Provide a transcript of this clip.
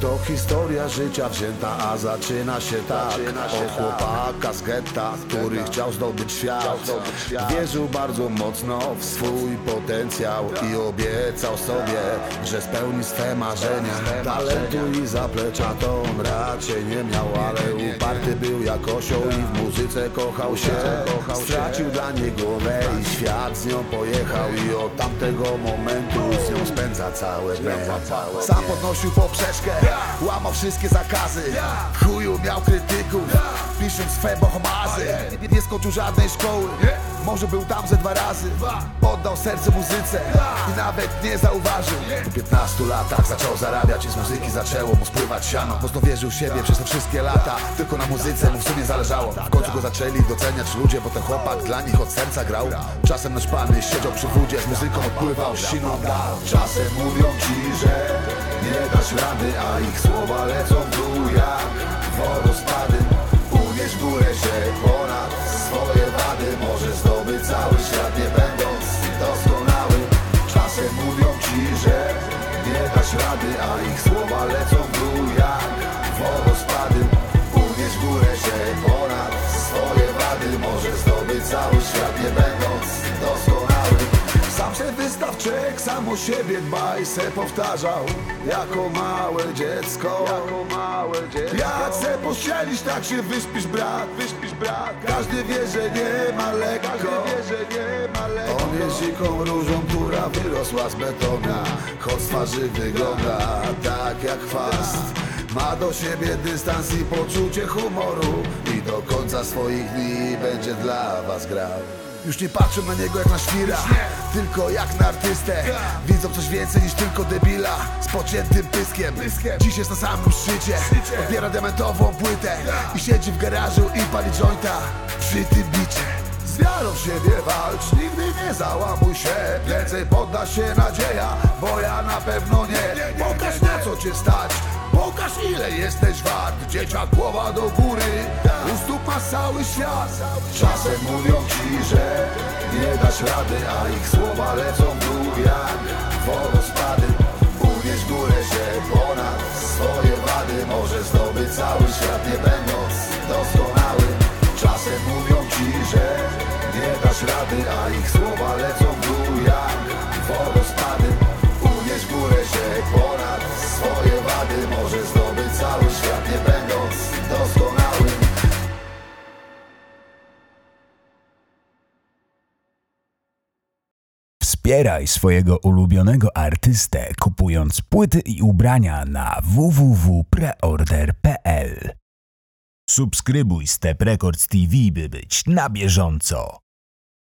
To historia życia wzięta, a zaczyna się tak. Od chłopaka z getta, który chciał zdobyć świat. Wierzył bardzo mocno w swój potencjał I obiecał sobie, że spełni swe marzenia. Talentu i zaplecza to on raczej nie miał Ale uparty był jak osioł i w muzyce kochał się. Stracił dla niej głowę i świat z nią pojechał I od tamtego momentu z nią spędza całe dnie. Sam podnosił poprzeczkę, łamał wszystkie zakazy. W chuju miał krytyków, pisząc swe bohomazy. Nie skończył żadnej szkoły, może był tam ze dwa razy. Oddał serce muzyce. I nawet nie zauważył. Po 15 latach zaczął zarabiać i z muzyki zaczęło mu spływać siano. Mocno wierzył w siebie przez te wszystkie lata. Tylko na muzyce mu w sumie zależało. W końcu go zaczęli doceniać ludzie, bo ten chłopak dla nich od serca grał. Czasem nasz siedział przy wódzie, z muzyką odpływał siną. W dal Czasem mówią ci, że nie dasz rady, a ich słowa lecą w dół jak wodospady. Uwierz w górę się ponad swoje wady. Możesz zdobyć cały świat nie będąc doskonały. Czasem mówią ci, że nie dasz rady, a ich słowa wystawczyk, sam o siebie dbaj se powtarzał Jako małe dziecko, jako małe dziecko. Jak se pościelisz, tak się wyśpisz brat, wyśpisz brat. Każdy wie, że nie ma lekko. Każdy wie, że nie ma lekko. On jest dziką różą, która wyrosła z betonu Choć twarzy wygląda tak jak chwast ma do siebie dystans i poczucie humoru. I do końca swoich dni będzie dla was grał już nie patrzę na niego jak na świra Tylko jak na artystę. Widzą coś więcej niż tylko debila. Z pociętym pyskiem. Dziś jest na samym szczycie. Odbiera diamentową płytę I siedzi w garażu i pali jointa Przy tym bicie z wiarą w siebie walcz, nigdy nie załamuj się. Więcej podda się nadzieja, bo ja na pewno nie. Pokaż na co cię stać, pokaż ile jesteś wart. Dzieciak głowa do góry, u stóp masz cały świat. Czasem mówią ci, że nie dasz rady A ich słowa lecą w jak wodospady. Uwierz górę się ponad dasz rady, a ich słowa lecą w dół jak wodospady. Górę się ponad swoje wady. Możesz zdobyć cały świat nie będąc Wspieraj swojego ulubionego artystę kupując płyty i ubrania na www.preorder.pl Subskrybuj Step Records TV, by być na bieżąco.